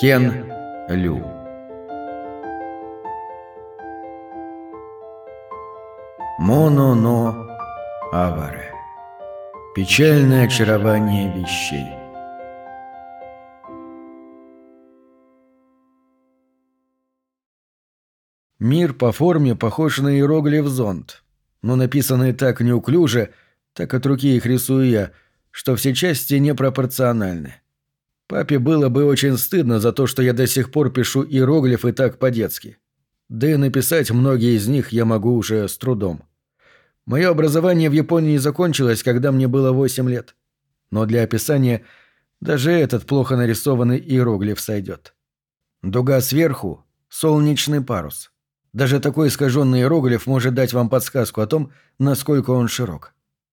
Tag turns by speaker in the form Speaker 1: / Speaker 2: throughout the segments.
Speaker 1: Кен Лю. Моно-но Аваре. Печальное очарование вещей. Мир по форме похож на иероглиф зонт, но написанный так неуклюже, так от руки их рисую я, что все части непропорциональны. Папе было бы очень стыдно за то, что я до сих пор пишу иероглифы так по-детски. Да и написать многие из них я могу уже с трудом. Мое образование в Японии закончилось, когда мне было 8 лет. Но для описания даже этот плохо нарисованный иероглиф сойдет. Дуга сверху — солнечный парус. Даже такой искаженный иероглиф может дать вам подсказку о том, насколько он широк.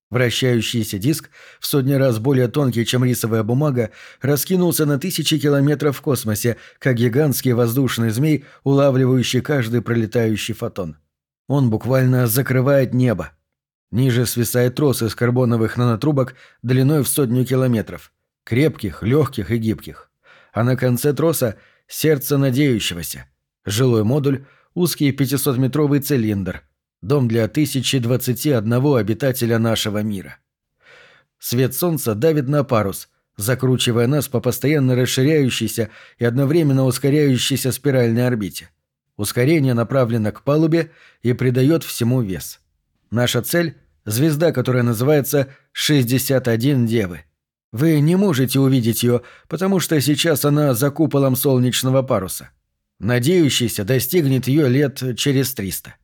Speaker 1: Вращающийся диск, в сотни раз более тонкий, чем рисовая бумага, раскинулся на тысячи километров в космосе, как гигантский воздушный змей, улавливающий каждый пролетающий фотон. Он буквально закрывает небо. Ниже свисает трос из карбоновых нанотрубок длиной в сотню километров. Крепких, легких и гибких. А на конце троса — сердце надеющегося. Жилой модуль — узкий 500-метровый цилиндр — Дом для 1021 обитателя нашего мира. Свет солнца давит на парус, закручивая нас по постоянно расширяющейся и одновременно ускоряющейся спиральной орбите. Ускорение направлено к палубе и придает всему вес. Наша цель — звезда, которая называется 61 Девы. Вы не можете увидеть ее, потому что сейчас она за куполом солнечного паруса. Надеющийся достигнет ее лет через 300.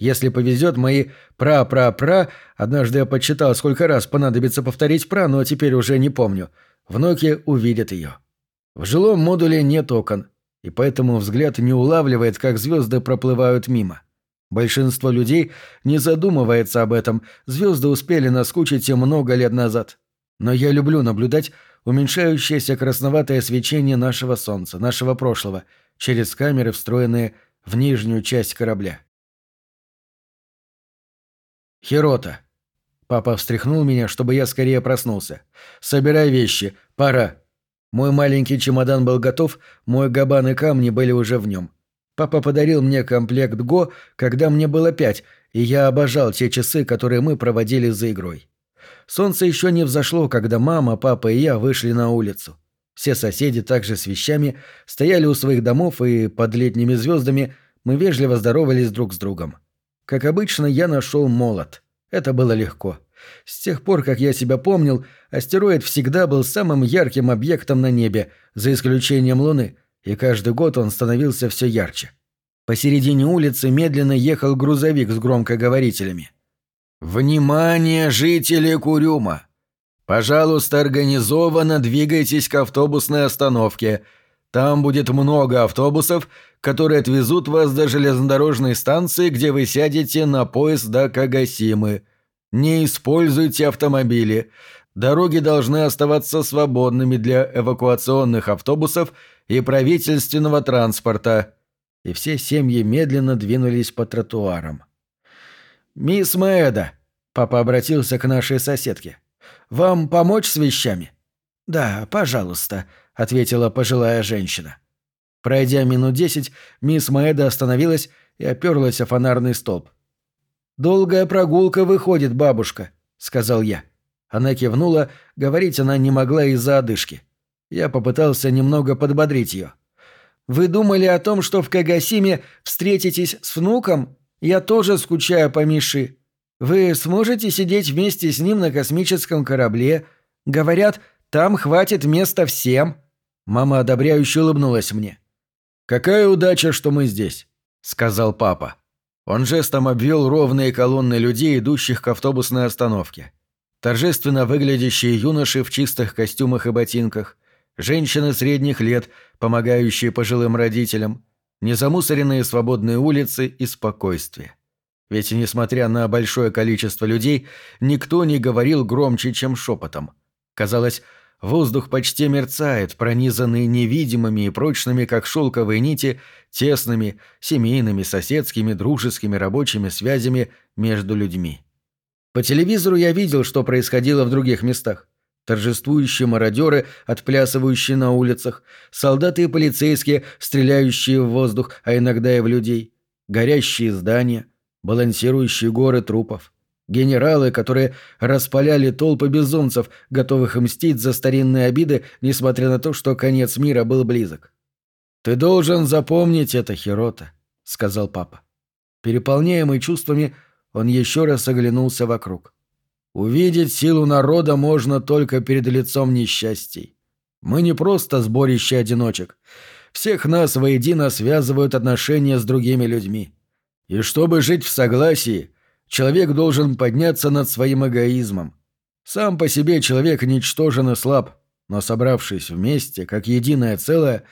Speaker 1: Если повезет, мои пра-пра-пра, однажды я подсчитал, сколько раз понадобится повторить пра, но теперь уже не помню, внуки увидят ее. В жилом модуле нет окон, и поэтому взгляд не улавливает, как звезды проплывают мимо. Большинство людей не задумывается об этом, звезды успели наскучить им много лет назад. Но я люблю наблюдать уменьшающееся красноватое свечение нашего Солнца, нашего прошлого, через камеры, встроенные в нижнюю часть корабля. «Хирота!» Папа встряхнул меня, чтобы я скорее проснулся. «Собирай вещи. Пора!» Мой маленький чемодан был готов, мой габан и камни были уже в нем. Папа подарил мне комплект Го, когда мне было пять, и я обожал те часы, которые мы проводили за игрой. Солнце еще не взошло, когда мама, папа и я вышли на улицу. Все соседи также с вещами стояли у своих домов, и под летними звездами мы вежливо здоровались друг с другом. Как обычно, я нашел молот. Это было легко. С тех пор, как я себя помнил, астероид всегда был самым ярким объектом на небе, за исключением Луны, и каждый год он становился все ярче. Посередине улицы медленно ехал грузовик с громкоговорителями. «Внимание, жители Курюма! Пожалуйста, организованно двигайтесь к автобусной остановке. Там будет много автобусов, которые отвезут вас до железнодорожной станции, где вы сядете на поезд до Кагасимы. Не используйте автомобили. Дороги должны оставаться свободными для эвакуационных автобусов и правительственного транспорта. И все семьи медленно двинулись по тротуарам. «Мисс Мээда», — папа обратился к нашей соседке, — «вам помочь с вещами?» «Да, пожалуйста», — ответила пожилая женщина. Пройдя минут десять, мисс Маэда остановилась и оперлась о фонарный столб. «Долгая прогулка выходит, бабушка», — сказал я. Она кивнула, говорить она не могла из-за одышки. Я попытался немного подбодрить ее. «Вы думали о том, что в Кагасиме встретитесь с внуком? Я тоже скучаю по Миши. Вы сможете сидеть вместе с ним на космическом корабле? Говорят, там хватит места всем». Мама одобряюще улыбнулась мне. «Какая удача, что мы здесь», — сказал папа. Он жестом обвел ровные колонны людей, идущих к автобусной остановке. Торжественно выглядящие юноши в чистых костюмах и ботинках, женщины средних лет, помогающие пожилым родителям, незамусоренные свободные улицы и спокойствие. Ведь, несмотря на большое количество людей, никто не говорил громче, чем шепотом. Казалось, Воздух почти мерцает, пронизанный невидимыми и прочными, как шелковые нити, тесными, семейными, соседскими, дружескими, рабочими связями между людьми. По телевизору я видел, что происходило в других местах. торжествующие мародеры, отплясывающие на улицах, солдаты и полицейские, стреляющие в воздух, а иногда и в людей, горящие здания, балансирующие горы трупов, генералы, которые распаляли толпы безумцев, готовых мстить за старинные обиды, несмотря на то, что конец мира был близок. «Ты должен запомнить это, Хирота», — сказал папа. Переполняемый чувствами, он еще раз оглянулся вокруг. Увидеть силу народа можно только перед лицом несчастий. Мы не просто сборище одиночек. Всех нас воедино связывают отношения с другими людьми. И чтобы жить в согласии, человек должен подняться над своим эгоизмом. Сам по себе человек ничтожен и слаб, но собравшись вместе, как единое целое,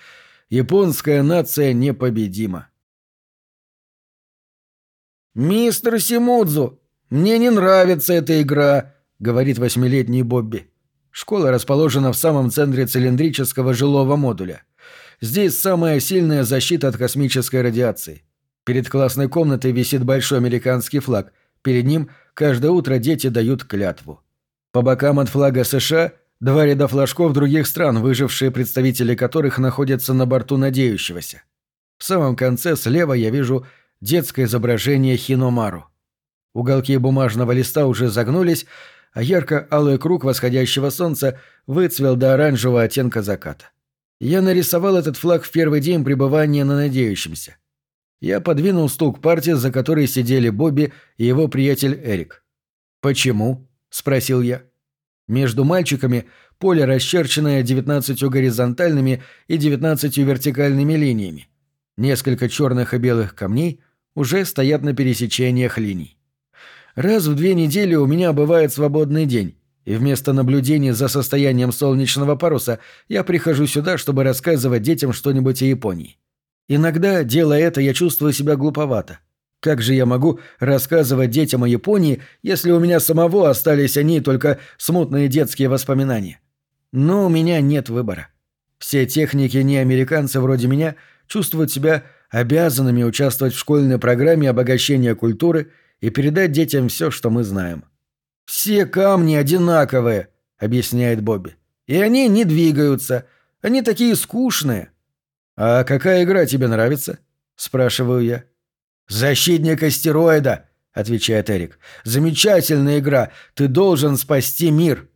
Speaker 1: японская нация непобедима.
Speaker 2: «Мистер Симудзу, мне не нравится эта игра», — говорит восьмилетний Бобби. Школа расположена в самом центре цилиндрического жилого модуля. Здесь самая сильная защита от космической радиации. Перед классной комнатой висит большой американский флаг. Перед ним каждое утро дети дают клятву. По бокам от флага США два ряда флажков других стран, выжившие представители которых находятся на борту надеющегося. В самом конце слева я вижу детское изображение Хиномару. Уголки бумажного листа уже загнулись, а ярко-алый круг восходящего солнца выцвел до оранжевого оттенка заката. Я нарисовал этот флаг в первый день пребывания на надеющемся. Я подвинул стул к парте, за которой сидели Бобби и его приятель Эрик. «Почему?» — спросил я. Между мальчиками поле, расчерченное девятнадцатью горизонтальными и девятнадцатью вертикальными линиями. Несколько черных и белых камней уже стоят на пересечениях линий. Раз в две недели у меня бывает свободный день, и вместо наблюдения за состоянием солнечного паруса я прихожу сюда, чтобы рассказывать детям что-нибудь о Японии. Иногда, делая это, я чувствую себя глуповато. Как же я могу рассказывать детям о Японии, если у меня самого остались они только смутные детские воспоминания? Но у меня нет выбора. Все техники не американцы вроде меня чувствуют себя обязанными участвовать в школьной программе обогащения культуры и передать детям все, что мы знаем. «Все камни одинаковые», — объясняет Бобби. «И они не двигаются. Они такие скучные». «А какая игра тебе нравится?» — спрашиваю я. «Защитник астероида», — отвечает Эрик. «Замечательная игра. Ты должен спасти мир».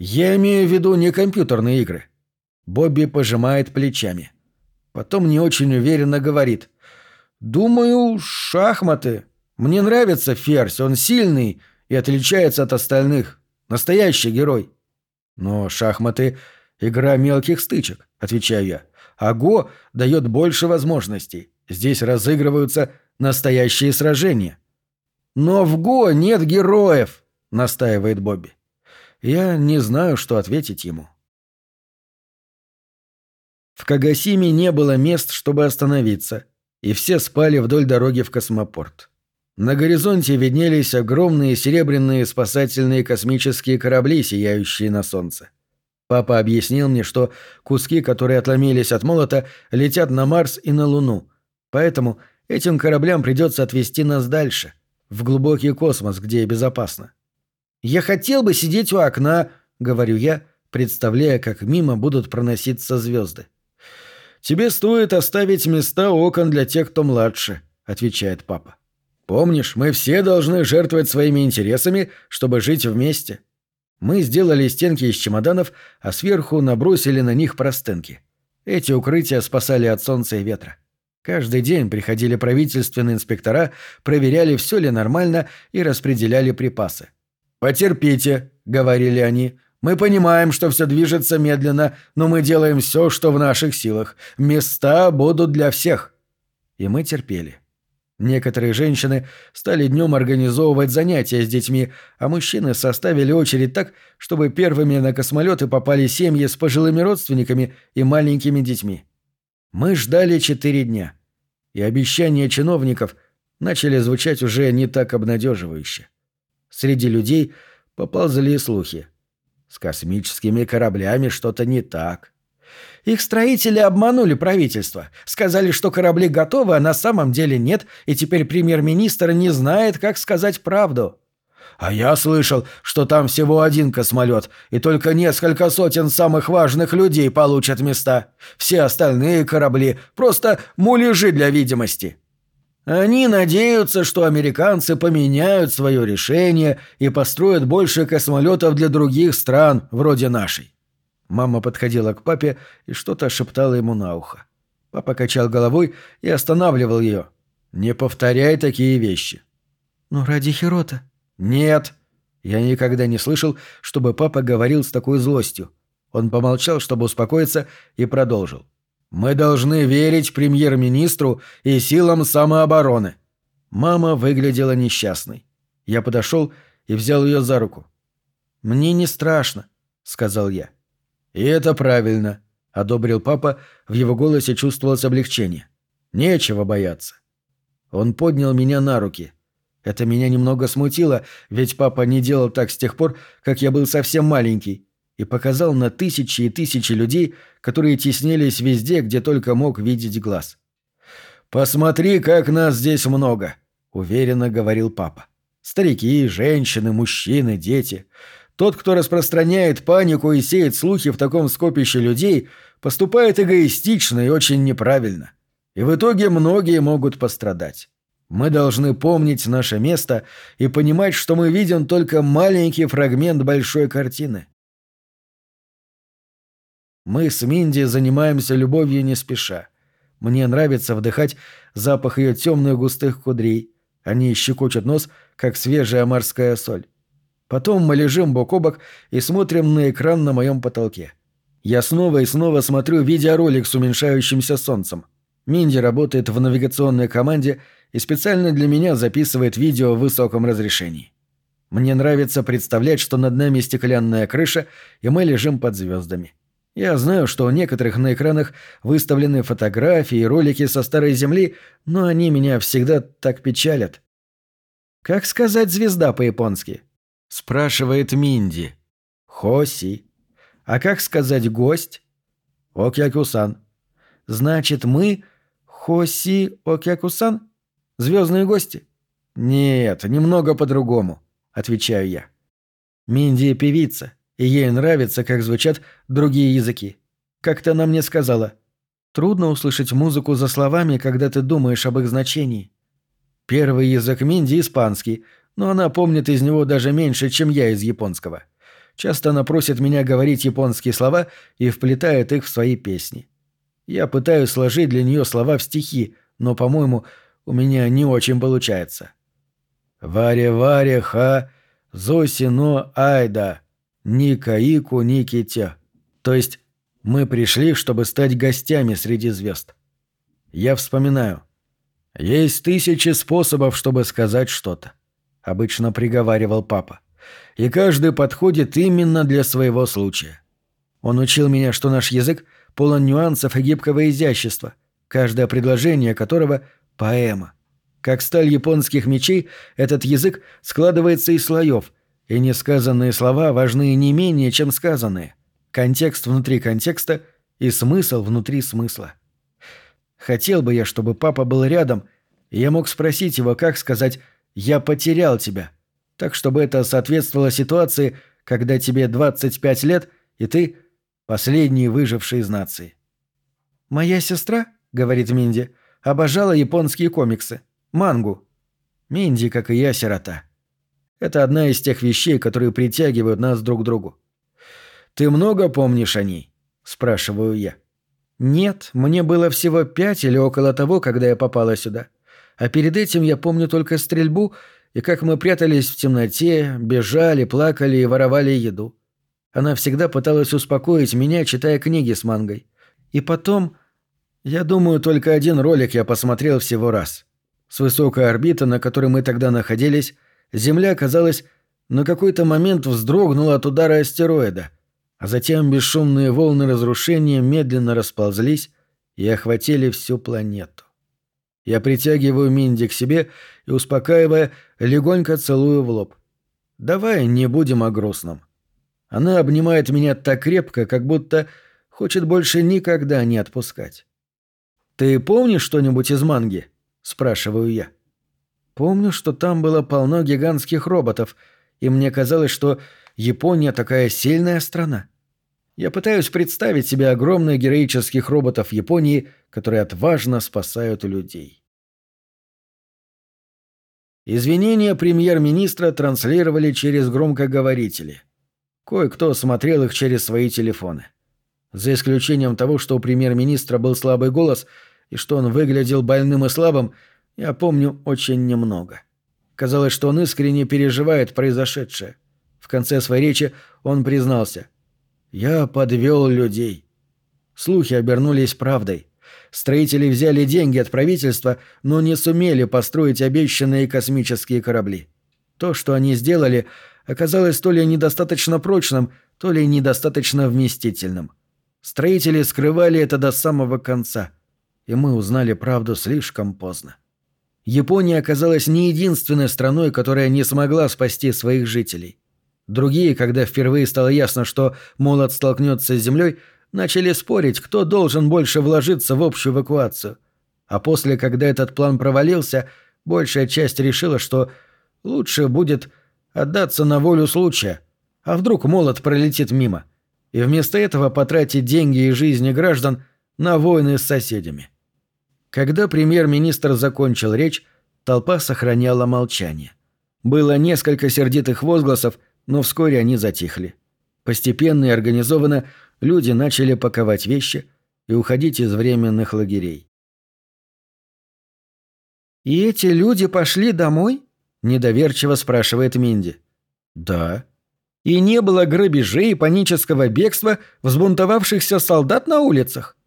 Speaker 2: «Я имею в виду не компьютерные игры». Бобби пожимает плечами. Потом не очень уверенно говорит. «Думаю, шахматы. Мне нравится Ферзь, он сильный и отличается от остальных. Настоящий герой». «Но шахматы — игра мелких стычек», — отвечаю я. «А Го дает больше возможностей. Здесь разыгрываются настоящие сражения». «Но в Го нет героев», — настаивает Бобби. Я не знаю, что ответить ему. В Кагасиме не было мест, чтобы остановиться, и все спали вдоль дороги в космопорт. На горизонте виднелись огромные серебряные спасательные космические корабли, сияющие на солнце. Папа объяснил мне, что куски, которые отломились от молота, летят на Марс и на Луну. Поэтому этим кораблям придется отвезти нас дальше, в глубокий космос, где безопасно. «Я хотел бы сидеть у окна», — говорю я, представляя, как мимо будут проноситься звезды. «Тебе стоит оставить места окон для тех, кто младше», — отвечает папа. «Помнишь, мы все должны жертвовать своими интересами, чтобы жить вместе». Мы сделали стенки из чемоданов, а сверху набросили на них простынки. Эти укрытия спасали от солнца и ветра. Каждый день приходили правительственные инспектора, проверяли, все ли нормально и распределяли припасы. «Потерпите», — говорили они, мы понимаем, что все движется медленно, но мы делаем все, что в наших силах. Места будут для всех». И мы терпели. Некоторые женщины стали днем организовывать занятия с детьми, а мужчины составили очередь так, чтобы первыми на космолеты попали семьи с пожилыми родственниками и маленькими детьми. Мы ждали четыре дня. И обещания чиновников начали звучать уже не так обнадеживающе. Среди людей поползли слухи. С космическими кораблями что-то не так. Их строители обманули правительство. Сказали, что корабли готовы, а на самом деле нет, и теперь премьер-министр не знает, как сказать правду. А я слышал, что там всего один космолет, и только несколько сотен самых важных людей получат места. Все остальные корабли — просто муляжи для видимости. Они надеются, что американцы поменяют свое решение и построят больше космолетов для других стран, вроде нашей. Мама подходила к папе и что-то шептала ему на ухо. Папа качал головой и останавливал ее. «Не повторяй такие вещи».
Speaker 1: «Ну, ради Хирота».
Speaker 2: «Нет». Я никогда не слышал, чтобы папа говорил с такой злостью. Он помолчал, чтобы успокоиться, и продолжил. «Мы должны верить премьер-министру и силам самообороны». Мама выглядела несчастной. Я подошел и взял ее за руку. «Мне не страшно», — сказал я. «И это правильно», — одобрил папа, в его голосе чувствовалось облегчение. «Нечего бояться». Он поднял меня на руки. Это меня немного смутило, ведь папа не делал так с тех пор, как я был совсем маленький, и показал на тысячи и тысячи людей, которые теснились везде, где только мог видеть глаз. «Посмотри, как нас здесь много», — уверенно говорил папа. «Старики, женщины, мужчины, дети. Тот, кто распространяет панику и сеет слухи в таком скопище людей, поступает эгоистично и очень неправильно. И в итоге многие могут пострадать. Мы должны помнить наше место и понимать, что мы видим только маленький фрагмент большой картины. Мы с Минди занимаемся любовью не спеша. Мне нравится вдыхать запах ее темных густых кудрей. Они щекочут нос, как свежая морская соль. Потом мы лежим бок о бок и смотрим на экран на моем потолке. Я снова и снова смотрю видеоролик с уменьшающимся солнцем. Минди работает в навигационной команде и специально для меня записывает видео в высоком разрешении. Мне нравится представлять, что над нами стеклянная крыша, и мы лежим под звездами. Я знаю, что у некоторых на экранах выставлены фотографии и ролики со Старой Земли, но они меня всегда так печалят. Как сказать «звезда» по-японски? — спрашивает Минди. «Хоси». «А как сказать «гость»?» «Окякусан». «Значит, мы Хоси Окякусан? Звездные гости?» «Нет, немного по-другому», — отвечаю я. Минди — певица, и ей нравится, как звучат другие языки. Как-то она мне сказала, «Трудно услышать музыку за словами, когда ты думаешь об их значении». Первый язык Минди — испанский, но она помнит из него даже меньше, чем я из японского. Часто она просит меня говорить японские слова и вплетает их в свои песни. Я пытаюсь сложить для нее слова в стихи, но, по-моему, у меня не очень получается. «Варе-варе ха, зосино айда, никаику никите». То есть мы пришли, чтобы стать гостями среди звезд. Я вспоминаю. Есть тысячи способов, чтобы сказать что-то обычно приговаривал папа. И каждый подходит именно для своего случая. Он учил меня, что наш язык полон нюансов и гибкого изящества, каждое предложение которого — поэма. Как сталь японских мечей, этот язык складывается из слоев, и несказанные слова важны не менее, чем сказанные. Контекст внутри контекста и смысл внутри смысла. Хотел бы я, чтобы папа был рядом, и я мог спросить его, как сказать я потерял тебя. Так, чтобы это соответствовало ситуации, когда тебе 25 лет, и ты — последний выживший из нации. «Моя сестра, — говорит Минди, — обожала японские комиксы. Мангу. Минди, как и я, сирота. Это одна из тех вещей, которые притягивают нас друг к другу. «Ты много помнишь о ней?» — спрашиваю я. «Нет, мне было всего пять или около того, когда я попала сюда. А перед этим я помню только стрельбу и как мы прятались в темноте, бежали, плакали и воровали еду. Она всегда пыталась успокоить меня, читая книги с мангой. И потом... Я думаю, только один ролик я посмотрел всего раз. С высокой орбиты, на которой мы тогда находились, Земля, казалось, на какой-то момент вздрогнула от удара астероида, а затем бесшумные волны разрушения медленно расползлись и охватили всю планету. Я притягиваю Минди к себе и, успокаивая, легонько целую в лоб. «Давай не будем о грустном». Она обнимает меня так крепко, как будто хочет больше никогда не отпускать. «Ты помнишь что-нибудь из манги?» – спрашиваю я. «Помню, что там было полно гигантских роботов,
Speaker 1: и мне казалось, что Япония такая сильная страна. Я пытаюсь представить себе огромных героических роботов Японии, которые отважно спасают людей. Извинения премьер-министра транслировали через громкоговорители. Кое-кто смотрел их через свои телефоны. За исключением того, что у премьер-министра был слабый голос и что он выглядел больным и слабым, я помню очень немного. Казалось, что он искренне переживает произошедшее. В конце своей речи он признался. «Я подвел людей». Слухи обернулись правдой. Строители взяли деньги от правительства, но не сумели построить обещанные космические корабли. То, что они сделали, оказалось то ли недостаточно прочным, то ли недостаточно вместительным. Строители скрывали это до самого конца, и мы узнали правду слишком поздно. Япония оказалась не единственной страной, которая не смогла спасти своих жителей. Другие, когда впервые стало ясно, что молот столкнется с землей, начали спорить, кто должен больше вложиться в общую эвакуацию. А после, когда этот план провалился, большая часть решила, что лучше будет отдаться на волю случая, а вдруг молот пролетит мимо, и вместо этого потратить деньги и жизни граждан на войны с соседями. Когда премьер-министр закончил речь, толпа сохраняла молчание. Было несколько сердитых возгласов, но вскоре они затихли. Постепенно и организованно люди начали паковать вещи и уходить из временных лагерей.
Speaker 2: «И эти люди пошли домой?» – недоверчиво спрашивает Минди.
Speaker 1: «Да».
Speaker 2: «И не было грабежей и панического бегства взбунтовавшихся солдат на улицах?»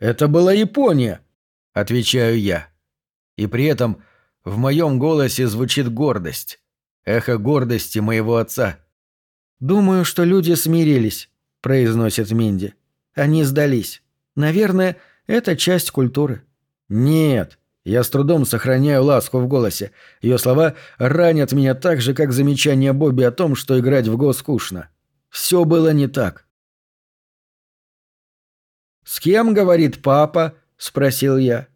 Speaker 1: «Это была Япония», – отвечаю я. И при этом в моем голосе звучит гордость. Эхо гордости моего отца.
Speaker 2: «Думаю, что люди смирились», — произносит Минди. «Они сдались. Наверное, это часть культуры».
Speaker 1: «Нет». Я с трудом сохраняю ласку в голосе. Ее слова ранят меня так же, как замечание Бобби о том, что играть в го скучно. Все было не так.
Speaker 2: «С кем говорит папа?» — спросил я.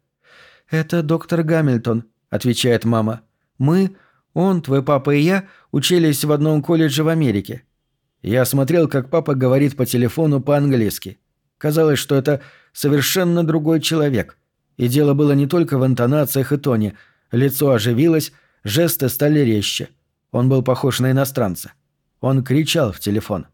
Speaker 1: «Это доктор Гамильтон», — отвечает мама. «Мы, он, твой папа и я, учились в одном колледже в Америке. Я смотрел, как папа говорит по телефону по-английски. Казалось, что это совершенно другой человек. И дело было не только в интонациях и тоне. Лицо оживилось, жесты стали резче. Он был похож на иностранца. Он кричал в телефон.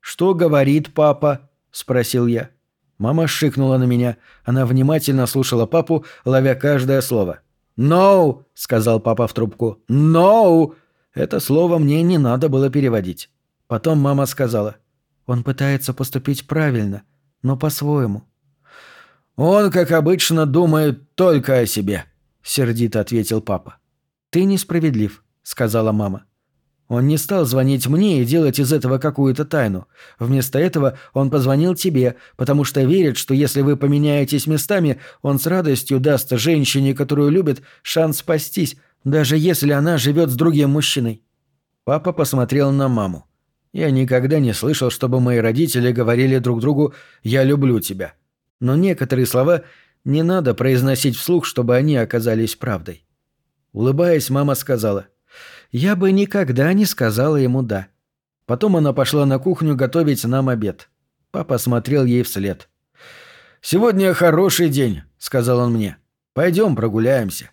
Speaker 1: «Что говорит папа?» – спросил я. Мама шикнула на меня. Она внимательно слушала папу, ловя каждое слово. «No!» – сказал папа в трубку. «No!» Это слово мне не надо было переводить. Потом мама сказала, «Он пытается поступить правильно, но по-своему». «Он, как обычно, думает только о себе», — сердито ответил папа. «Ты несправедлив», — сказала мама. Он не стал звонить мне и делать из этого какую-то тайну. Вместо этого он позвонил тебе, потому что верит, что если вы поменяетесь местами, он с радостью даст женщине, которую любит, шанс спастись, даже если она живет с другим мужчиной. Папа посмотрел на маму. Я никогда не слышал, чтобы мои родители говорили друг другу «я люблю тебя». Но некоторые слова не надо произносить вслух, чтобы они оказались правдой. Улыбаясь, мама сказала «Я бы никогда не сказала ему «да». Потом она пошла на кухню готовить нам обед. Папа смотрел ей вслед. «Сегодня хороший день», — сказал он мне. «Пойдем прогуляемся».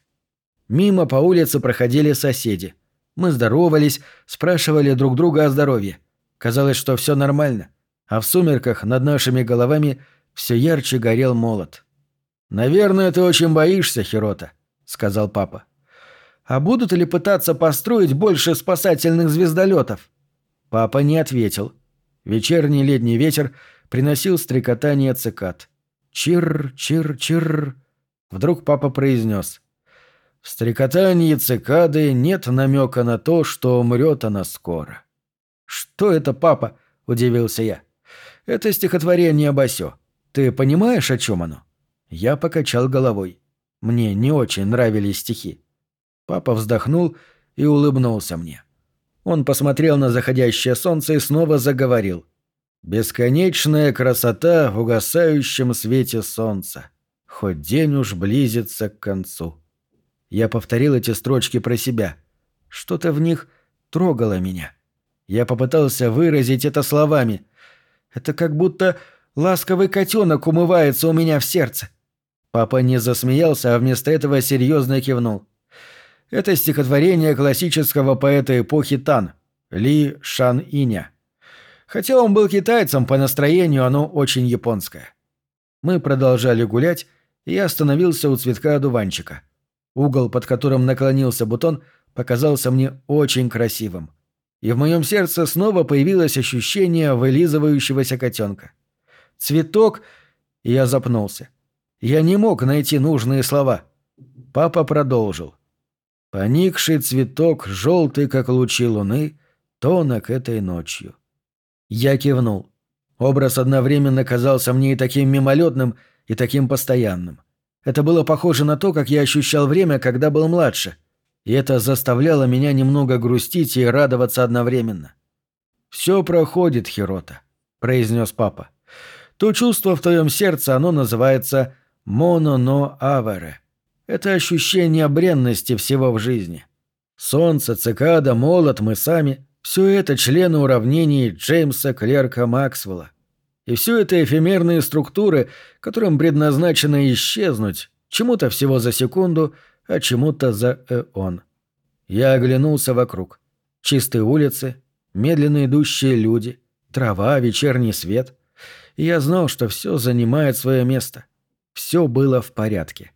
Speaker 1: Мимо по улице проходили соседи. Мы здоровались, спрашивали друг друга о здоровье. Казалось, что все нормально, а в сумерках над нашими головами все ярче горел молот. «Наверное, ты очень боишься, Хирота», — сказал папа. «А будут ли пытаться построить больше спасательных звездолетов?» Папа не ответил. Вечерний летний ветер приносил стрекотание цикад. «Чир, чир, чир». Вдруг папа произнес. «В стрекотании цикады нет намека на то, что умрет она скоро». «Что это, папа?» – удивился я. «Это стихотворение Басё. Ты понимаешь, о чем оно?» Я покачал головой. Мне не очень нравились стихи. Папа вздохнул и улыбнулся мне. Он посмотрел на заходящее солнце и снова заговорил. «Бесконечная красота в угасающем свете солнца. Хоть день уж близится к концу». Я повторил эти строчки про себя. Что-то в них трогало меня.
Speaker 2: Я попытался выразить это словами. Это как будто ласковый котенок умывается у меня в сердце. Папа не засмеялся, а вместо этого серьезно кивнул. Это стихотворение классического поэта эпохи Тан, Ли Шан Иня. Хотя он был китайцем, по настроению оно очень японское. Мы продолжали гулять, и я остановился у цветка одуванчика. Угол, под которым наклонился бутон, показался мне очень красивым. И в моем сердце снова появилось ощущение вылизывающегося котенка. Цветок... Я запнулся. Я не мог найти нужные слова. Папа продолжил. Поникший цветок, желтый, как лучи луны, тонок этой ночью. Я кивнул. Образ одновременно казался мне и таким мимолетным, и таким постоянным. Это было похоже на то, как я ощущал время, когда был младше. И это заставляло меня немного грустить и радоваться одновременно. «Все проходит, Хирота», — произнес папа. «То чувство в твоем сердце, оно называется «моно-но авере». Это ощущение бренности всего в жизни. Солнце, цикада, молот, мы сами — все это члены уравнений Джеймса Клерка Максвелла. И все это эфемерные структуры, которым предназначено исчезнуть, чему-то всего за секунду, а чему-то за эон. Я оглянулся вокруг. Чистые улицы, медленно идущие люди, трава, вечерний свет. И я знал, что все занимает свое место. Все было в порядке.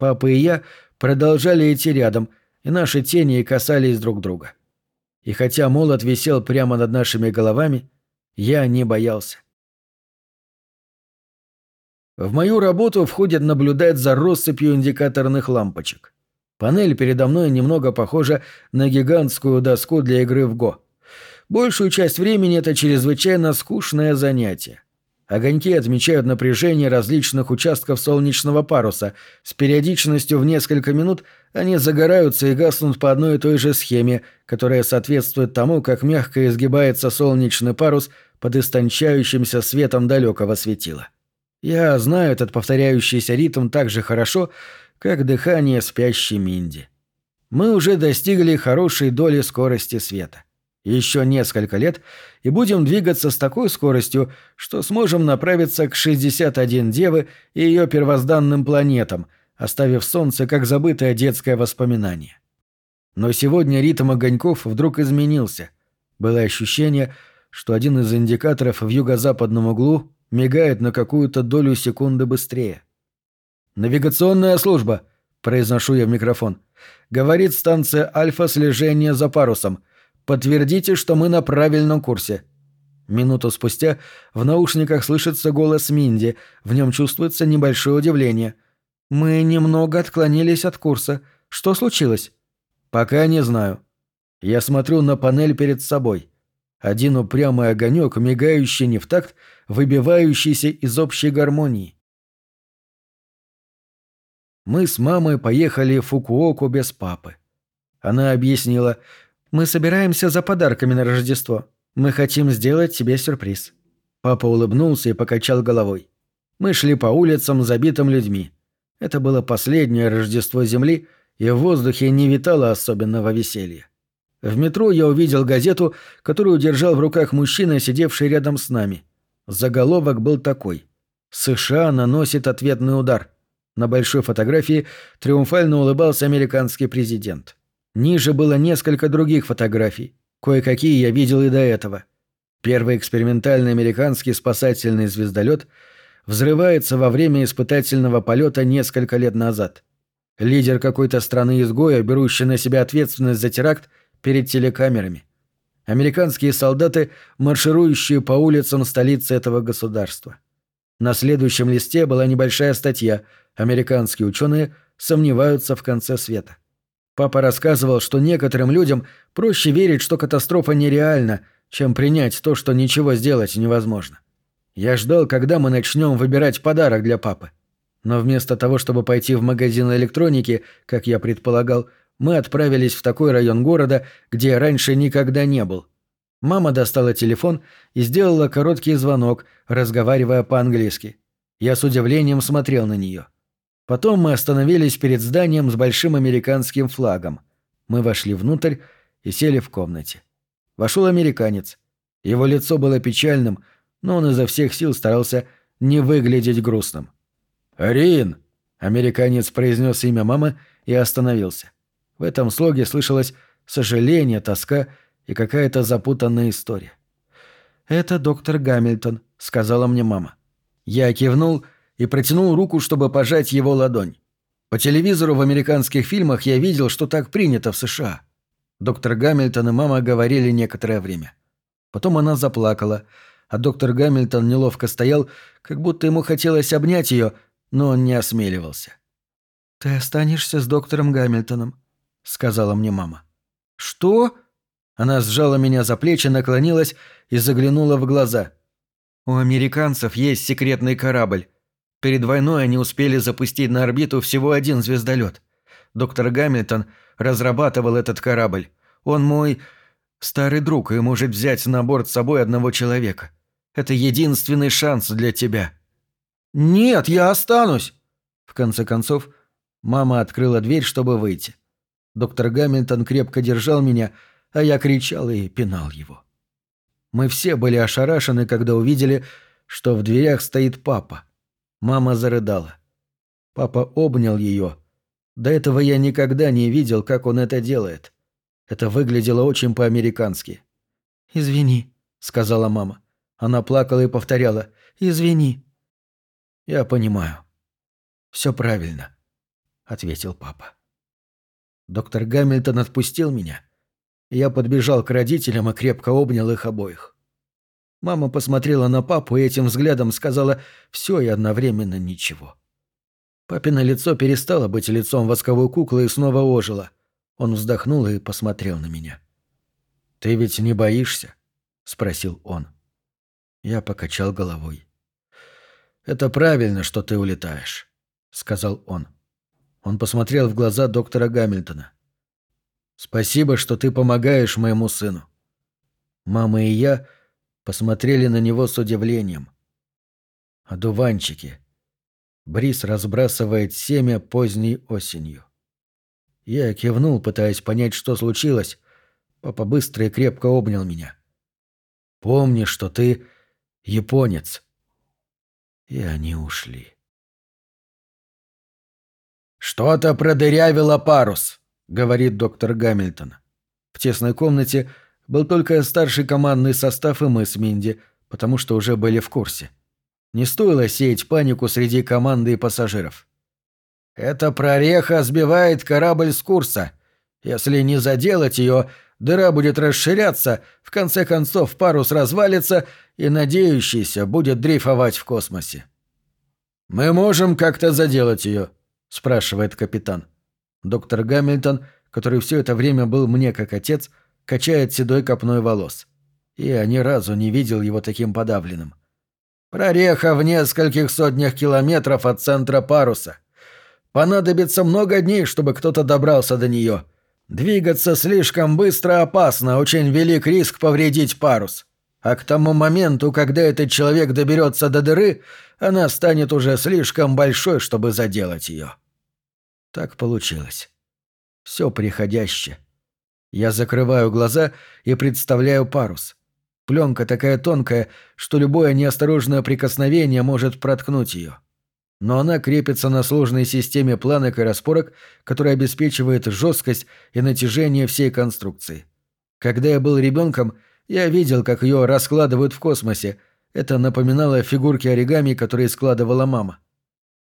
Speaker 2: Папа и я продолжали идти рядом, и наши тени касались друг друга. И хотя молот висел прямо над нашими головами, я не боялся. В мою работу входит наблюдать за россыпью индикаторных лампочек. Панель передо мной немного похожа на гигантскую доску для игры в Го. Большую часть времени это чрезвычайно скучное занятие. Огоньки отмечают напряжение различных участков солнечного паруса. С периодичностью в несколько минут они загораются и гаснут по одной и той же схеме, которая соответствует тому, как мягко изгибается солнечный парус под истончающимся светом далекого светила. Я знаю этот повторяющийся ритм так же хорошо, как дыхание спящей Минди. Мы уже достигли хорошей доли скорости света. Еще несколько лет, и будем двигаться с такой скоростью, что сможем направиться к 61 Девы и ее первозданным планетам, оставив Солнце как забытое детское воспоминание. Но сегодня ритм огоньков вдруг изменился. Было ощущение, что один из индикаторов в юго-западном углу мигает на какую-то долю секунды быстрее. «Навигационная служба», — произношу я в микрофон. «Говорит станция Альфа слежения за парусом. Подтвердите, что мы на правильном курсе». Минуту спустя в наушниках слышится голос Минди, в нем чувствуется небольшое удивление. «Мы немного отклонились от курса. Что случилось?» «Пока не знаю». Я смотрю на панель перед собой. Один упрямый огонек, мигающий не в такт, выбивающийся из общей гармонии. Мы с мамой поехали в Фукуоку без папы. Она объяснила, «Мы собираемся за подарками на Рождество. Мы хотим сделать тебе сюрприз». Папа улыбнулся и покачал головой. Мы шли по улицам, забитым людьми. Это было последнее Рождество Земли, и в воздухе не витало особенного веселья. В метро я увидел газету, которую держал в руках мужчина, сидевший рядом с нами. Заголовок был такой. «США наносит ответный удар». На большой фотографии триумфально улыбался американский президент. Ниже было несколько других фотографий. Кое-какие я видел и до этого. Первый экспериментальный американский спасательный звездолет взрывается во время испытательного полета несколько лет назад. Лидер какой-то страны-изгоя, берущий на себя ответственность за теракт, перед телекамерами. Американские солдаты, марширующие по улицам столицы этого государства. На следующем листе была небольшая статья «Американские ученые сомневаются в конце света». Папа рассказывал, что некоторым людям проще верить, что катастрофа нереальна, чем принять то, что ничего сделать невозможно. Я ждал, когда мы начнем выбирать подарок для папы. Но вместо того, чтобы пойти в магазин электроники, как я предполагал, мы отправились в такой район города, где раньше никогда не был. Мама достала телефон и сделала короткий звонок, разговаривая по-английски. Я с удивлением смотрел на нее. Потом мы остановились перед зданием с большим американским флагом. Мы вошли внутрь и сели в комнате.
Speaker 1: Вошел американец. Его лицо было печальным, но он изо всех сил старался не выглядеть грустным. «Рин!» — американец произнес имя мамы и остановился. В этом слоге слышалось сожаление, тоска и какая-то запутанная история. «Это доктор Гамильтон», — сказала мне мама. Я кивнул и протянул руку, чтобы пожать его ладонь. По телевизору в американских фильмах я видел, что так принято в США. Доктор Гамильтон и мама говорили некоторое время. Потом она заплакала, а доктор Гамильтон неловко стоял, как будто ему хотелось обнять ее, но он не осмеливался. «Ты останешься с доктором Гамильтоном», — сказала мне мама. «Что?» Она сжала меня за плечи, наклонилась и заглянула в глаза. «У американцев есть секретный корабль. Перед войной они успели запустить на орбиту всего один звездолет. Доктор Гамильтон разрабатывал этот корабль. Он мой старый друг и может взять на борт с собой одного человека. Это единственный шанс для тебя». «Нет, я останусь!» В конце концов, мама открыла дверь, чтобы выйти. Доктор Гамильтон крепко держал меня, а я кричал и пинал его. Мы все были ошарашены, когда увидели, что в дверях стоит папа. Мама зарыдала. Папа обнял ее. До этого я никогда не видел, как он это делает. Это выглядело очень по-американски. «Извини», — сказала мама. Она плакала и повторяла «Извини». «Я понимаю. Все правильно», — ответил папа. Доктор Гамильтон отпустил меня. Я подбежал к родителям и крепко обнял их обоих. Мама посмотрела на папу и этим взглядом сказала «все» и одновременно ничего. Папино лицо перестало быть лицом восковой куклы и снова ожило. Он вздохнул и посмотрел на меня. «Ты ведь не боишься?» — спросил он. Я покачал головой. «Это правильно, что ты улетаешь», — сказал он. Он посмотрел в глаза доктора Гамильтона. «Спасибо, что ты помогаешь моему сыну». Мама и я посмотрели на него с удивлением. Одуванчики. Брис разбрасывает семя поздней осенью. Я кивнул, пытаясь понять, что случилось. Папа быстро и крепко обнял меня. «Помни, что ты японец». И они ушли. «Что-то продырявило парус», — говорит доктор Гамильтон. В тесной комнате был только старший командный состав и мы с Минди, потому что уже были в курсе. Не стоило сеять панику среди команды и пассажиров. «Эта прореха сбивает корабль с курса. Если не заделать ее, дыра будет расширяться, в конце концов парус развалится, и надеющийся будет дрейфовать в космосе». «Мы можем как-то заделать ее», — спрашивает капитан. Доктор Гамильтон, который все это время был мне как отец, качает седой копной волос. Я ни разу не видел его таким подавленным. «Прореха в нескольких сотнях километров от центра паруса. Понадобится много дней, чтобы кто-то добрался до нее. Двигаться слишком быстро опасно, очень велик риск повредить парус. А к тому моменту, когда этот человек доберется до дыры, она станет уже слишком большой, чтобы заделать ее. Так получилось. Все приходящее. Я закрываю глаза и представляю парус. Пленка такая тонкая, что любое неосторожное прикосновение может проткнуть ее. Но она крепится на сложной системе планок и распорок, которая обеспечивает жесткость и натяжение всей конструкции. Когда я был ребенком, я видел, как ее раскладывают в космосе. Это напоминало фигурки оригами, которые складывала мама.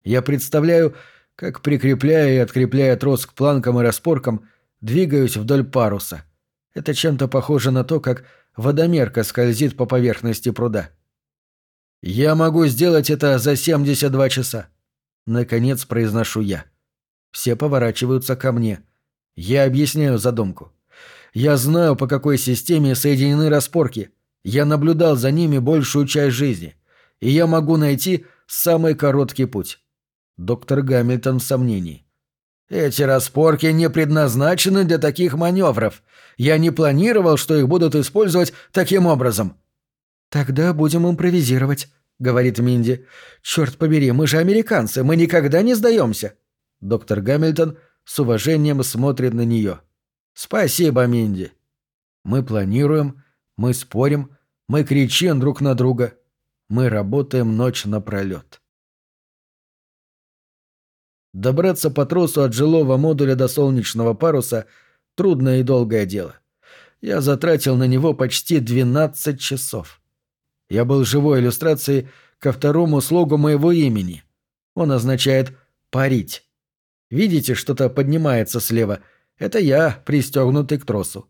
Speaker 1: Я представляю, как, прикрепляя и открепляя трос к планкам и распоркам, двигаюсь вдоль паруса. Это чем-то похоже на то, как водомерка скользит по поверхности пруда. «Я могу сделать это за 72 часа», — наконец произношу я. Все поворачиваются ко мне. Я объясняю задумку. Я знаю, по какой системе соединены распорки. Я наблюдал за ними большую часть жизни. И я могу найти самый короткий путь. Доктор Гамильтон в сомнении. «Эти распорки не предназначены для таких маневров. Я не планировал, что их будут использовать таким образом». «Тогда будем импровизировать», — говорит Минди. «Черт побери, мы же американцы, мы никогда не сдаемся». Доктор Гамильтон с уважением смотрит на нее. «Спасибо, Минди». Мы планируем, мы спорим, мы кричим друг на друга, мы работаем ночь напролет. Добраться по тросу от жилого модуля до солнечного паруса – трудное и долгое дело. Я затратил на него почти 12 часов. Я был живой иллюстрацией ко второму слогу моего имени. Он означает «парить». Видите, что-то поднимается слева? Это я, пристегнутый к тросу.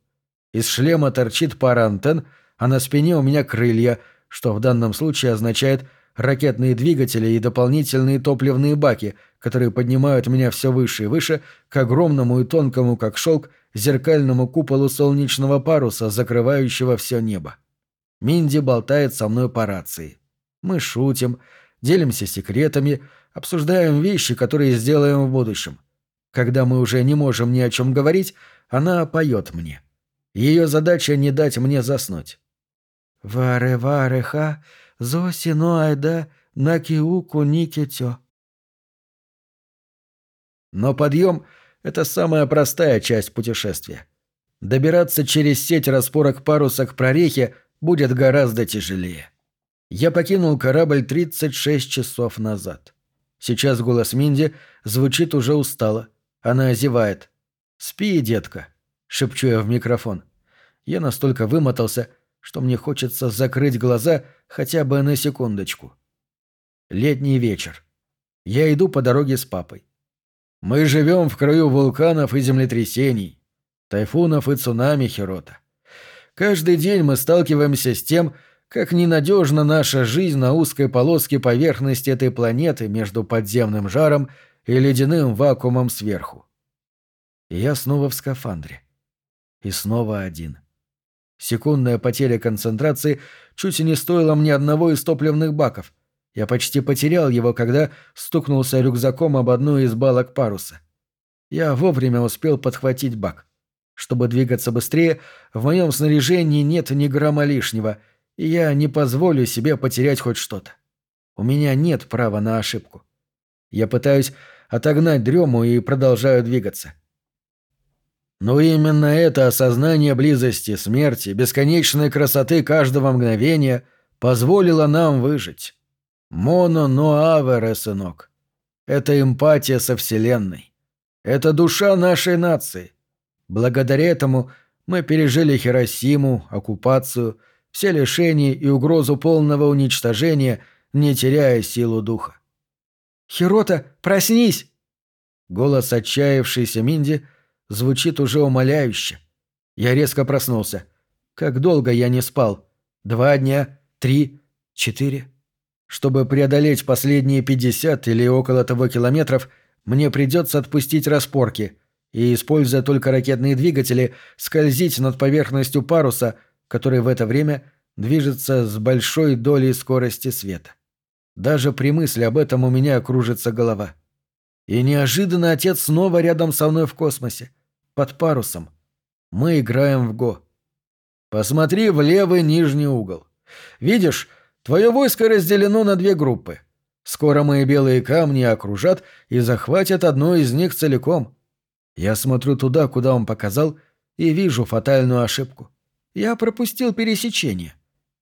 Speaker 1: Из шлема торчит пара антенн, а на спине у меня крылья, что в данном случае означает ракетные двигатели и дополнительные топливные баки, которые поднимают меня все выше и выше к огромному и тонкому, как шелк, зеркальному куполу солнечного паруса, закрывающего все небо. Минди болтает со мной по рации. Мы шутим, делимся секретами, обсуждаем вещи, которые сделаем в будущем. Когда мы уже не можем ни о чем говорить, она поет мне. Ее задача не дать мне заснуть. «Варе варе ха, зоси ноайда, накиуку никетё». Но подъем — это самая простая часть путешествия. Добираться через сеть распорок паруса к прорехе будет гораздо тяжелее. Я покинул корабль 36 часов назад. Сейчас голос Минди звучит уже устало. Она озевает. «Спи, детка», — шепчу я в микрофон. Я настолько вымотался, что мне хочется закрыть глаза хотя бы на секундочку. Летний вечер. Я иду по дороге с папой. Мы живем в краю вулканов и землетрясений, тайфунов и цунами Хирота. Каждый день мы сталкиваемся с тем, как ненадежна наша жизнь на узкой полоске поверхности этой планеты между подземным жаром и ледяным вакуумом сверху. И я снова в скафандре. И снова один. Секундная потеря концентрации чуть и не стоила мне одного из топливных баков. Я почти потерял его, когда стукнулся рюкзаком об одну из балок паруса. Я вовремя успел подхватить бак. Чтобы двигаться быстрее, в моем снаряжении нет ни грамма лишнего, и я не позволю себе потерять хоть что-то. У меня нет права на ошибку. Я пытаюсь отогнать дрему и продолжаю двигаться. Но именно это осознание близости смерти, бесконечной красоты каждого мгновения позволило нам выжить. Моно ноавере, сынок. Это эмпатия со Вселенной. Это душа нашей нации. Благодаря этому мы пережили Хиросиму, оккупацию, все лишения и угрозу полного уничтожения, не теряя силу духа. «Хирота, проснись!» Голос отчаявшейся Минди — звучит уже умоляюще. Я резко проснулся. Как долго я не спал? Два дня? Три? Четыре? Чтобы преодолеть последние пятьдесят или около того километров, мне придется отпустить распорки и, используя только ракетные двигатели, скользить над поверхностью паруса, который в это время движется с большой долей скорости света. Даже при мысли об этом у меня кружится голова. И неожиданно отец снова рядом со мной в космосе под парусом. Мы играем в го. Посмотри в левый нижний угол. Видишь, твое войско разделено на две группы. Скоро мои белые камни окружат и захватят одну из них целиком. Я смотрю туда, куда он показал, и вижу фатальную ошибку. Я пропустил пересечение.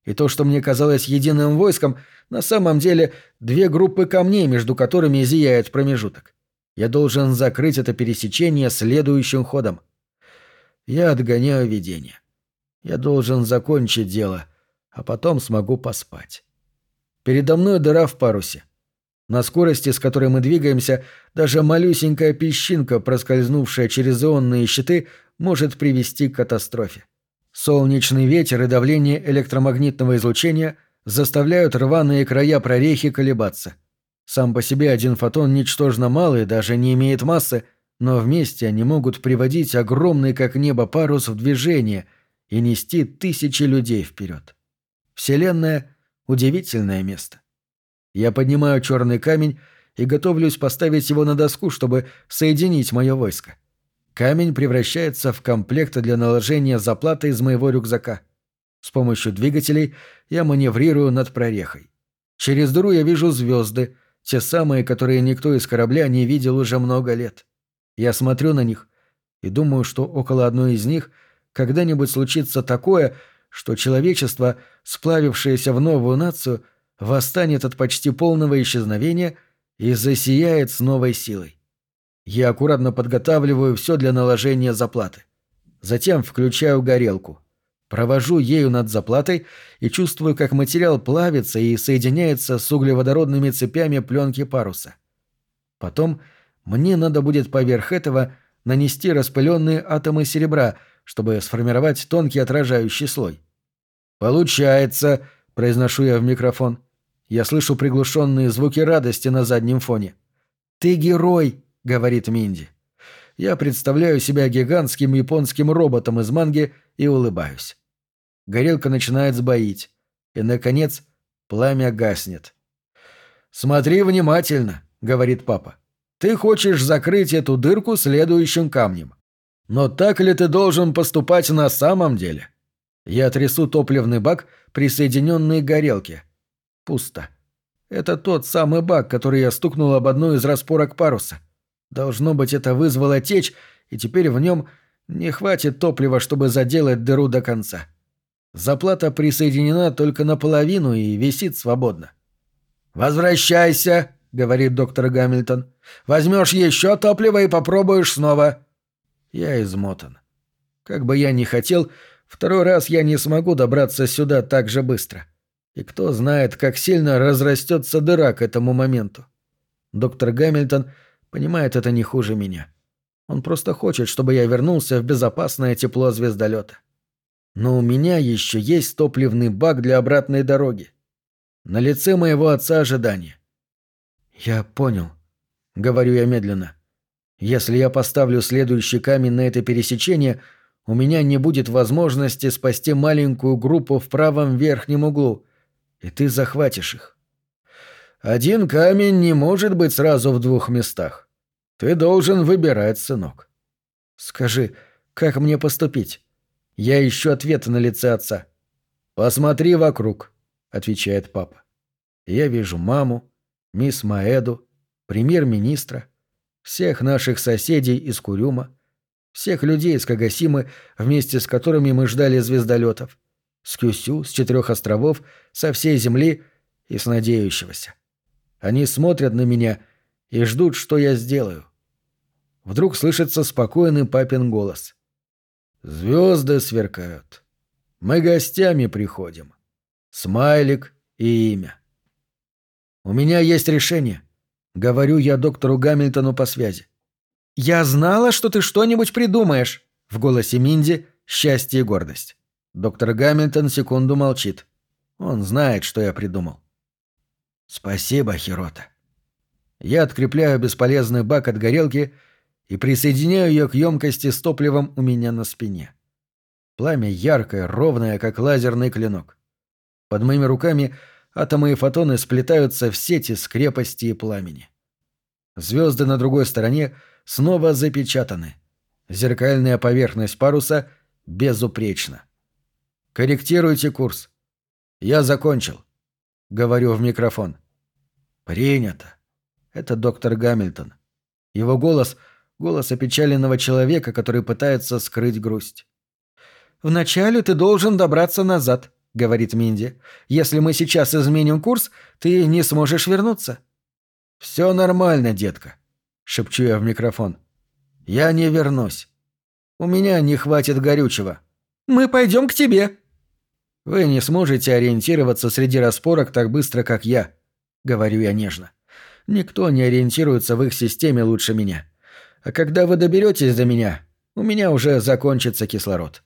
Speaker 1: И то, что мне казалось единым войском, на самом деле две группы камней, между которыми зияет промежуток. Я должен закрыть это пересечение следующим ходом. Я отгоняю видение. Я должен закончить дело, а потом смогу поспать. Передо мной дыра в парусе. На скорости, с которой мы двигаемся, даже малюсенькая песчинка, проскользнувшая через ионные щиты, может привести к катастрофе. Солнечный ветер и давление электромагнитного излучения заставляют рваные края прорехи колебаться – сам по себе один фотон ничтожно малый, даже не имеет массы, но вместе они могут приводить огромный как небо парус в движение и нести тысячи людей вперед. Вселенная — удивительное место. Я поднимаю черный камень и готовлюсь поставить его на доску, чтобы соединить мое войско. Камень превращается в комплект для наложения заплаты из моего рюкзака. С помощью двигателей я маневрирую над прорехой. Через дыру я вижу звезды — те самые, которые никто из корабля не видел уже много лет. Я смотрю на них и думаю, что около одной из них когда-нибудь случится такое, что человечество, сплавившееся в новую нацию, восстанет от почти полного исчезновения и засияет с новой силой. Я аккуратно подготавливаю все для наложения заплаты. Затем включаю горелку. Провожу ею над заплатой и чувствую, как материал плавится и соединяется с углеводородными цепями пленки паруса. Потом мне надо будет поверх этого нанести распыленные атомы серебра, чтобы сформировать тонкий отражающий слой. «Получается», — произношу я в микрофон. Я слышу приглушенные звуки радости на заднем фоне. «Ты герой», — говорит Минди. Я представляю себя гигантским японским роботом из манги и улыбаюсь. Горелка начинает сбоить, и, наконец, пламя гаснет. «Смотри внимательно», — говорит папа. «Ты хочешь закрыть эту дырку следующим камнем. Но так ли ты должен поступать на самом деле?» Я трясу топливный бак, присоединенный к горелке. Пусто. Это тот самый бак, который я стукнул об одну из распорок паруса. Должно быть, это вызвало течь, и теперь в нем не хватит топлива, чтобы заделать дыру до конца. Заплата присоединена только наполовину и висит свободно. «Возвращайся», — говорит доктор Гамильтон. «Возьмешь еще топливо и попробуешь снова». Я измотан. Как бы я ни хотел, второй раз я не смогу добраться сюда так же быстро. И кто знает, как сильно разрастется дыра к этому моменту. Доктор Гамильтон понимает это не хуже меня. Он просто хочет, чтобы я вернулся в безопасное тепло звездолета. Но у меня еще есть топливный бак для обратной дороги. На лице моего отца ожидание. «Я понял», — говорю я медленно. «Если я поставлю следующий камень на это пересечение, у меня не будет возможности спасти маленькую группу в правом верхнем углу, и ты захватишь их. Один камень не может быть сразу в двух местах. Ты должен выбирать, сынок. Скажи, как мне поступить? Я ищу ответа на лице отца. «Посмотри вокруг», — отвечает папа. Я вижу маму, мисс Маэду, премьер-министра, всех наших соседей из Курюма, всех людей из Кагасимы, вместе с которыми мы ждали звездолетов, с Кюсю, с четырех островов, со всей земли и с надеющегося. Они смотрят на меня и ждут, что я сделаю. Вдруг слышится спокойный папин голос. Звезды сверкают. Мы гостями приходим. Смайлик и имя. У меня есть решение. Говорю я доктору Гамильтону по связи. «Я знала, что ты что-нибудь придумаешь!» В голосе Минди счастье и гордость. Доктор Гамильтон секунду молчит. Он знает, что я придумал. «Спасибо, Хирота». Я открепляю бесполезный бак от горелки и присоединяю ее к емкости с топливом у меня на спине. Пламя яркое, ровное, как лазерный клинок. Под моими руками атомы и фотоны сплетаются в сети скрепости и пламени. Звезды на другой стороне снова запечатаны. Зеркальная поверхность паруса безупречна. «Корректируйте курс. Я закончил», — говорю в микрофон. «Принято. Это доктор Гамильтон. Его голос — голос опечаленного человека, который пытается скрыть грусть. «Вначале ты должен добраться назад», — говорит Минди. «Если мы сейчас изменим курс, ты не сможешь вернуться». «Все нормально, детка», — шепчу я в микрофон. «Я не вернусь. У меня не хватит горючего». «Мы пойдем к тебе». «Вы не сможете ориентироваться среди распорок так быстро, как я», — говорю я нежно. «Никто не ориентируется в их системе лучше меня. А когда вы доберетесь до меня, у меня уже закончится кислород.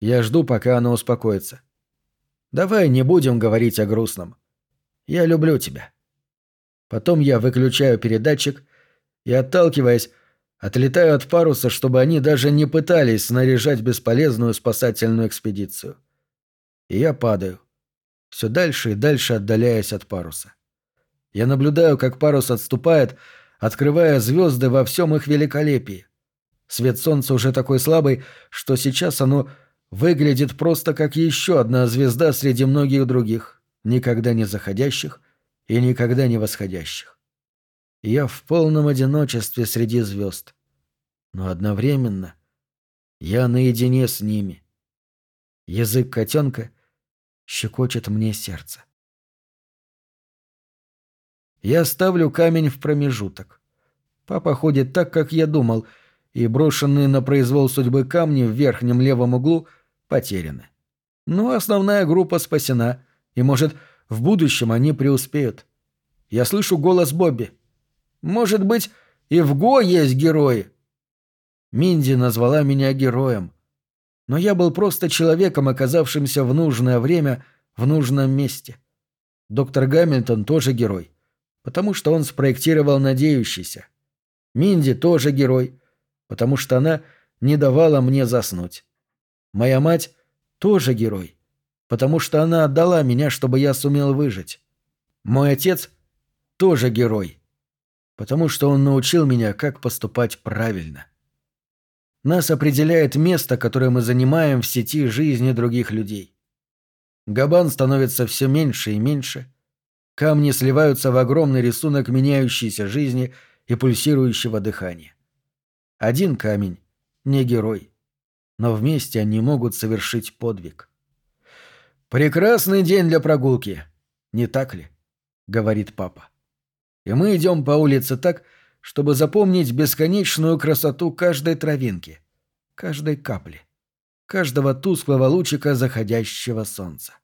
Speaker 1: Я жду, пока она успокоится. Давай не будем говорить о грустном. Я люблю тебя. Потом я выключаю передатчик и, отталкиваясь, отлетаю от паруса, чтобы они даже не пытались снаряжать бесполезную спасательную экспедицию. И я падаю, все дальше и дальше отдаляясь от паруса. Я наблюдаю, как парус отступает, открывая звезды во всем их великолепии. Свет солнца уже такой слабый, что сейчас оно выглядит просто как еще одна звезда среди многих других, никогда не заходящих и никогда не восходящих. Я в полном одиночестве среди звезд. Но одновременно Я наедине с ними. Язык котенка щекочет мне сердце. Я ставлю камень в промежуток. Папа ходит так, как я думал, и брошенные на произвол судьбы камни в верхнем левом углу потеряны. Но основная группа спасена, и, может, в будущем они преуспеют. Я слышу голос Бобби. «Может быть, и в Го есть герои?» Минди назвала меня героем. Но я был просто человеком, оказавшимся в нужное время в нужном месте. Доктор Гамильтон тоже герой потому что он спроектировал надеющийся. Минди тоже герой, потому что она не давала мне заснуть. Моя мать тоже герой, потому что она отдала меня, чтобы я сумел выжить. Мой отец тоже герой, потому что он научил меня, как поступать правильно. Нас определяет место, которое мы занимаем в сети жизни других людей. Габан становится все меньше и меньше — Камни сливаются в огромный рисунок меняющейся жизни и пульсирующего дыхания. Один камень — не герой, но вместе они могут совершить подвиг. «Прекрасный день для прогулки, не так ли?» — говорит папа. И мы идем по улице так, чтобы запомнить бесконечную красоту каждой травинки, каждой капли, каждого тусклого лучика заходящего солнца.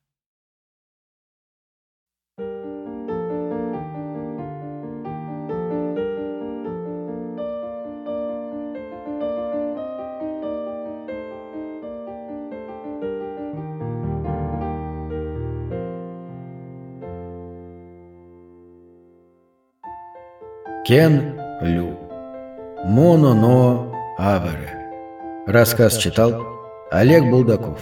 Speaker 1: Кен Лю. Моно но Авере. Рассказ читал Олег Булдаков.